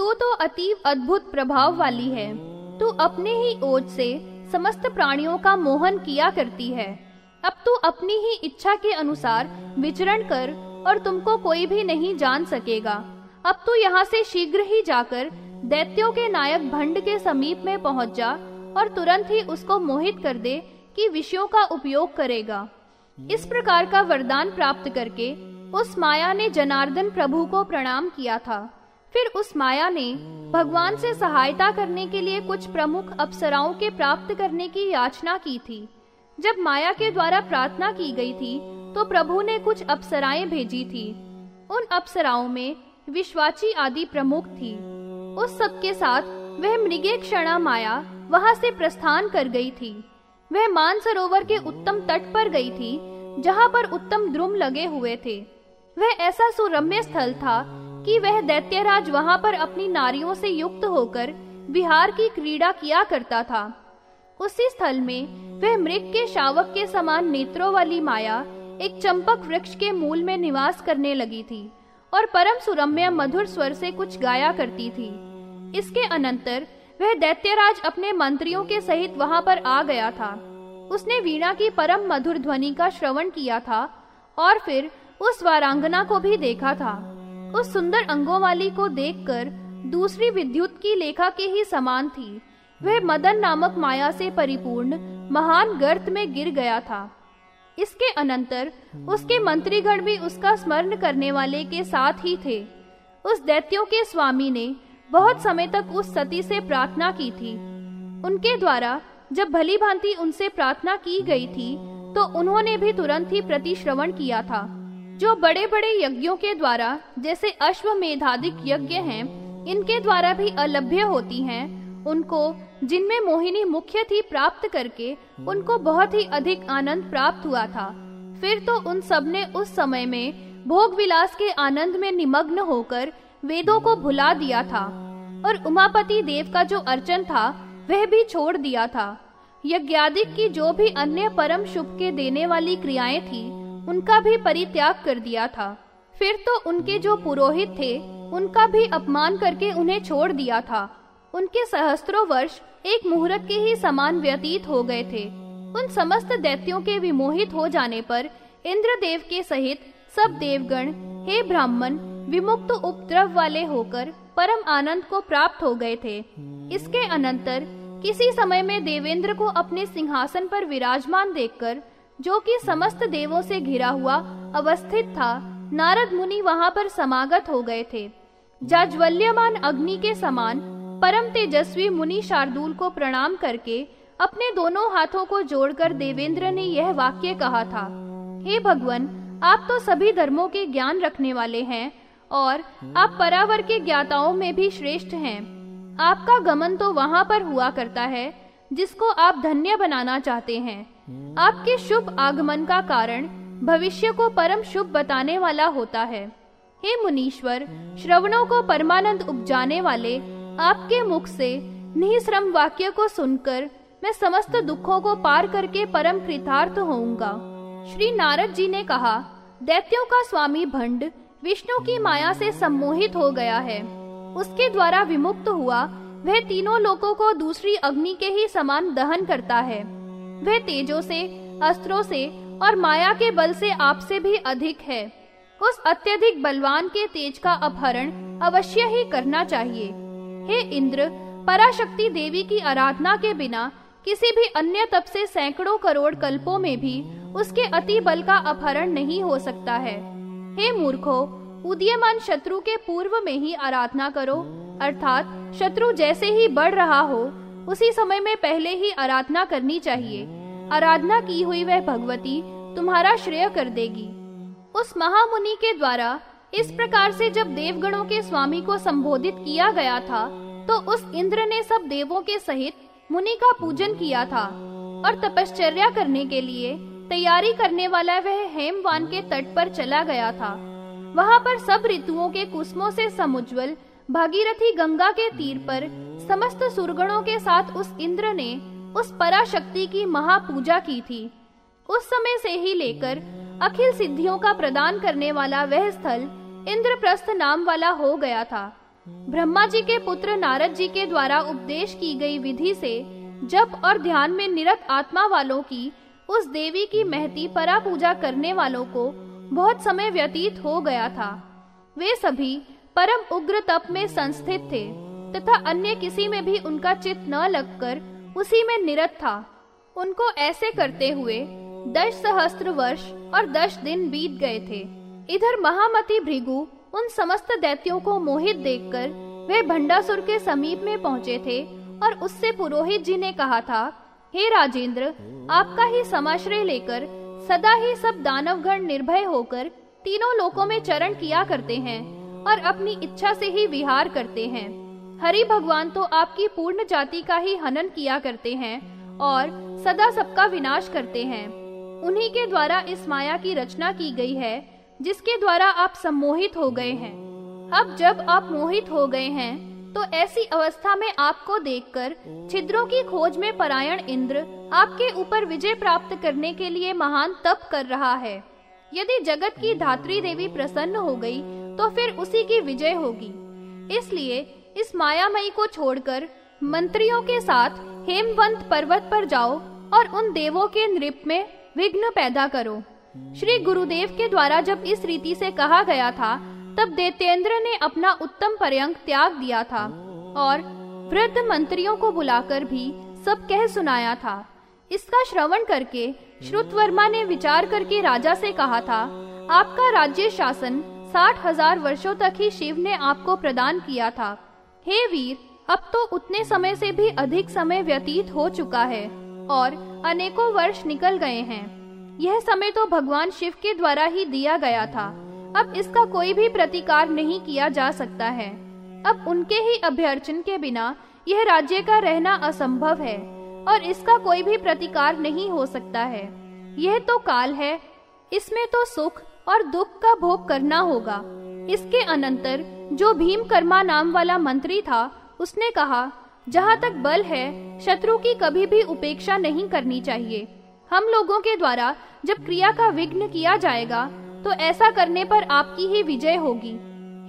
तू तो अतीव अद्भुत प्रभाव वाली है। तू अपने ही ओज से समस्त प्राणियों का मोहन किया करती है। अब तू अपनी ही इच्छा के अनुसार विचरण कर और तुमको कोई भी नहीं जान सकेगा। अब तू यहाँ से शीघ्र ही जाकर दैत्यों के नायक भंड के समीप में पहुँच जा और तुरंत ही उसको मोहित कर दे कि विषयों का उपयोग करेगा। इस प्रकार का वरदान प्राप्त करके उस माया ने जनार्दन प्रभु को प्रणाम किया था। फिर उस माया ने भगवान से सहायता करने के लिए कुछ प्रमुख अप्सराओं के प्राप्त करने की याचना की थी। जब माया के द्वारा प्रार्थना की गई थी तो प्रभु ने कुछ अप्सराएँ भेजी थी। उन अप्सराओं में विश्वाची आदि प्रमुख थी। उस सबके साथ वह मृगे क्षणा माया वहाँ से प्रस्थान कर गई थी। वह मानसरोवर के उत्तम तट पर गई थी, जहाँ पर उत्तम द्रुम लगे हुए थे। वह ऐसा सुरम्य स्थल था कि वह दैत्यराज वहाँ पर अपनी नारियों से युक्त होकर विहार की क्रीड़ा किया करता था। उसी स्थल में वह मृग के शावक के समान नेत्रों वाली माया एक चंपक वृक्ष के मूल में निवास करने लगी थी और परम सुरम्य मधुर स्वर से कुछ गाया करती थी। इसके अनंतर वह दैत्यराज अपने मंत्रियों के सहित वहाँ पर आ गया था। उसने वीणा की परम मधुर ध्वनि का श्रवण किया था और फिर उस वारांगना को भी देखा था। उस सुंदर अंगों वाली को देखकर दूसरी विद्युत की लेखा के ही समान थी। वह मदन नामक माया से परिपूर्ण, महान गर्त में गिर गया था। इसके अनंतर उसके मंत्रीगण भी उसका स्मरण करने वाले के साथ ही थे। उस दैत्यों के स्वामी ने बहुत समय तक उस सती से प्रार्थना की थी। उनके द्वारा जब भली भांति उनसे प्रार्थना की गई थी तो उन्होंने भी तुरंत ही प्रतिश्रवण किया था। जो बड़े बड़े यज्ञों के द्वारा जैसे अश्वमेधादिक यज्ञ हैं, इनके द्वारा भी अलभ्य होती हैं, उनको जिनमें मोहिनी मुख्य थी प्राप्त करके उनको बहुत ही अधिक आनंद प्राप्त हुआ था। फिर तो उन सबने उस समय में भोग विलास के आनंद में निमग्न होकर वेदों को भुला दिया था। और उमापति देव का जो अर्चन था वह भी छोड़ दिया था। यज्ञादिक की जो भी अन्य परम शुभ के देने वाली क्रियाएँ थी उनका भी परित्याग कर दिया था। फिर तो उनके जो पुरोहित थे, उनका भी अपमान करके उन्हें छोड़ दिया था। उनके सहस्त्रों वर्ष एक मुहूर्त के ही समान व्यतीत हो गए थे। उन समस्त दैत्यों के विमोहित हो जाने पर इंद्रदेव के सहित सब देवगण, हे ब्राह्मण, विमुक्त उपद्रव वाले होकर परम आनंद को प्राप्त हो गए थे। इसके अनंतर किसी समय में देवेंद्र को अपने सिंहासन पर विराजमान देखकर जो कि समस्त देवों से घिरा हुआ अवस्थित था, नारद मुनि वहाँ पर समागत हो गए थे। जाज्वल्यमान अग्नि के समान, परम तेजस्वी मुनि शार्दूल को प्रणाम करके अपने दोनों हाथों को जोड़कर देवेंद्र ने यह वाक्य कहा था, हे भगवान, आप तो सभी धर्मों के ज्ञान रखने वाले हैं और आप परावर के ज्ञाताओं में भी श्रेष्ठ हैं। आपका गमन तो वहाँ पर हुआ करता है जिसको आप धन्य बनाना चाहते हैं। आपके शुभ आगमन का कारण भविष्य को परम शुभ बताने वाला होता है। हे मुनीश्वर, श्रवणों को परमानंद उपजाने वाले आपके मुख से निश्रम वाक्य को सुनकर मैं समस्त दुखों को पार करके परम कृतार्थ होऊँगा। श्री नारद जी ने कहा, दैत्यों का स्वामी भंड विष्णु की माया से सम्मोहित हो गया है। उसके द्वारा विमुक्त हुआ वह तीनों लोगों को दूसरी अग्नि के ही समान दहन करता है। वह तेजों से, अस्त्रों से और माया के बल से आपसे भी अधिक है। उस अत्यधिक बलवान के तेज का अपहरण अवश्य ही करना चाहिए। हे इंद्र, पराशक्ति देवी की आराधना के बिना किसी भी अन्य तप से सैकड़ों करोड़ कल्पों में भी उसके अति बल का अपहरण नहीं हो सकता है। हे मूर्खो, उदीयमान शत्रु के पूर्व में ही आराधना करो अर्थात शत्रु जैसे ही बढ़ रहा हो, उसी समय में पहले ही आराधना करनी चाहिए। आराधना की हुई वह भगवती तुम्हारा श्रेय कर देगी। उस महामुनि के द्वारा इस प्रकार से जब देवगणों के स्वामी को संबोधित किया गया था तो उस इंद्र ने सब देवों के सहित मुनि का पूजन किया था और तपश्चर्या करने के लिए तैयारी करने वाला वह हेमवान के तट पर चला गया था। वहाँ पर सब ऋतुओं के कुसमों से समुज्वल भागीरथी गंगा के तीर पर समस्त सुरगणों के साथ उस इंद्र ने उस पराशक्ति की महापूजा की थी। उस समय से ही लेकर अखिल सिद्धियों का प्रदान करने वाला वह स्थल इंद्रप्रस्थ नाम वाला हो गया था। ब्रह्मा जी के पुत्र नारद जी के द्वारा उपदेश की गई विधि से जप और ध्यान में निरत आत्मा वालों की उस देवी की महती परा पूजा करने वालों को बहुत समय व्यतीत हो गया था। वे सभी परम उग्र तप में संस्थित थे, तथा अन्य किसी में भी उनका चित न लगकर उसी में निरत था। उनको ऐसे करते हुए दस सहस्त्र वर्ष और दस दिन बीत गए थे। इधर महामती भृगु उन समस्त दैत्यों को मोहित देखकर वे भंडासुर के समीप में पहुँचे थे और उससे पुरोहित जी ने कहा था, हे राजेंद्र, आपका ही समाश्रय लेकर सदा ही सब दानवगण निर्भय होकर तीनों लोकों में चरण किया करते हैं। और अपनी इच्छा से ही विहार करते हैं। हरि भगवान तो आपकी पूर्ण जाति का ही हनन किया करते हैं और सदा सबका विनाश करते हैं। उन्हीं के द्वारा इस माया की रचना की गई है, जिसके द्वारा आप सम्मोहित हो गए हैं। अब जब आप मोहित हो गए हैं तो ऐसी अवस्था में आपको देखकर छिद्रों की खोज में परायण इंद्र आपके ऊपर विजय प्राप्त करने के लिए महान तप कर रहा है। यदि जगत की धात्री देवी प्रसन्न हो गई तो फिर उसी की विजय होगी। इसलिए इस मायामयी को छोड़कर मंत्रियों के साथ हेमवंत पर्वत पर जाओ और उन देवों के नृप में विघ्न पैदा करो। श्री गुरुदेव के द्वारा जब इस रीति से कहा गया था, तब देतेंद्र ने अपना उत्तम पर्यंक त्याग दिया था और वृद्ध मंत्रियों को बुलाकर भी सब कह सुनाया था। इसका श्रवण करके श्रुत वर्मा ने विचार करके राजा से कहा था, आपका राज्य शासन साठ हज़ार वर्षो तक ही शिव ने आपको प्रदान किया था। हे वीर, अब तो उतने समय से भी अधिक समय व्यतीत हो चुका है और अनेकों वर्ष निकल गए हैं। यह समय तो भगवान शिव के द्वारा ही दिया गया था। अब इसका कोई भी प्रतिकार नहीं किया जा सकता है। अब उनके ही अभ्यर्चन के बिना यह राज्य का रहना असंभव है और इसका कोई भी प्रतिकार नहीं हो सकता है। यह तो काल है इसमें तो सुख और दुख का भोग करना होगा। इसके अनंतर जो भीम कर्मा नाम वाला मंत्री था, उसने कहा, जहाँ तक बल है, शत्रु की कभी भी उपेक्षा नहीं करनी चाहिए। हम लोगों के द्वारा जब क्रिया का विघ्न किया जाएगा तो ऐसा करने पर आपकी ही विजय होगी।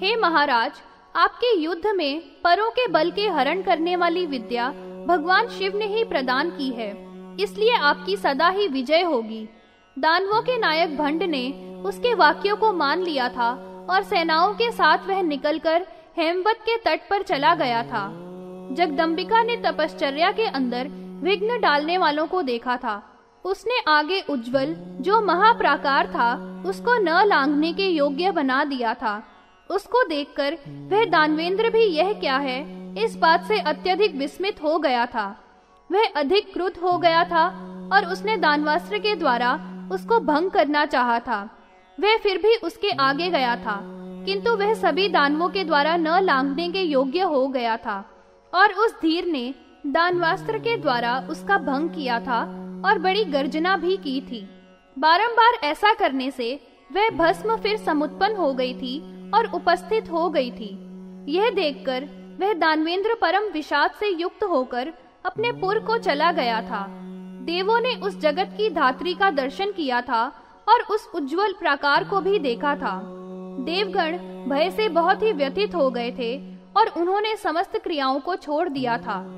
हे महाराज, आपके युद्ध में परों के बल के हरण करने वाली विद्या भगवान शिव ने ही प्रदान की है। इसलिए आपकी सदा ही विजय होगी। दानवों के नायक भंड ने उसके वाक्यों को मान लिया था और सेनाओं के साथ वह निकलकर हेमवत के तट पर चला गया था। जगदम्बिका ने तपश्चर्या के अंदर विघ्न डालने वालों को देखा था। उसने आगे उज्जवल, जो महाप्राकार था, उसको न लांघने के योग्य बना दिया था। उसको देखकर वह दानवेंद्र भी यह क्या है, इस बात से अत्यधिक विस्मित हो गया था। वह अधिक क्रुद्ध हो गया था और उसने दानवास्त्र के द्वारा उसको भंग करना चाहा था। वह फिर भी उसके आगे गया था, किंतु वह सभी दानवों के द्वारा न लांगने के योग्य हो गया था, और उस धीर ने दानवास्त्र के द्वारा उसका भंग किया था और बड़ी गर्जना भी की थी। बारंबार ऐसा करने से वह भस्म फिर समुत्पन्न हो गई थी और उपस्थित हो गई थी। यह देखकर वह दानवेंद्र परम विषाद से युक्त होकर अपने पुर को चला गया था। देवों ने उस जगत की धात्री का दर्शन किया था और उस उज्जवल प्रकार को भी देखा था। देवगण भय से बहुत ही व्यथित हो गए थे और उन्होंने समस्त क्रियाओं को छोड़ दिया था।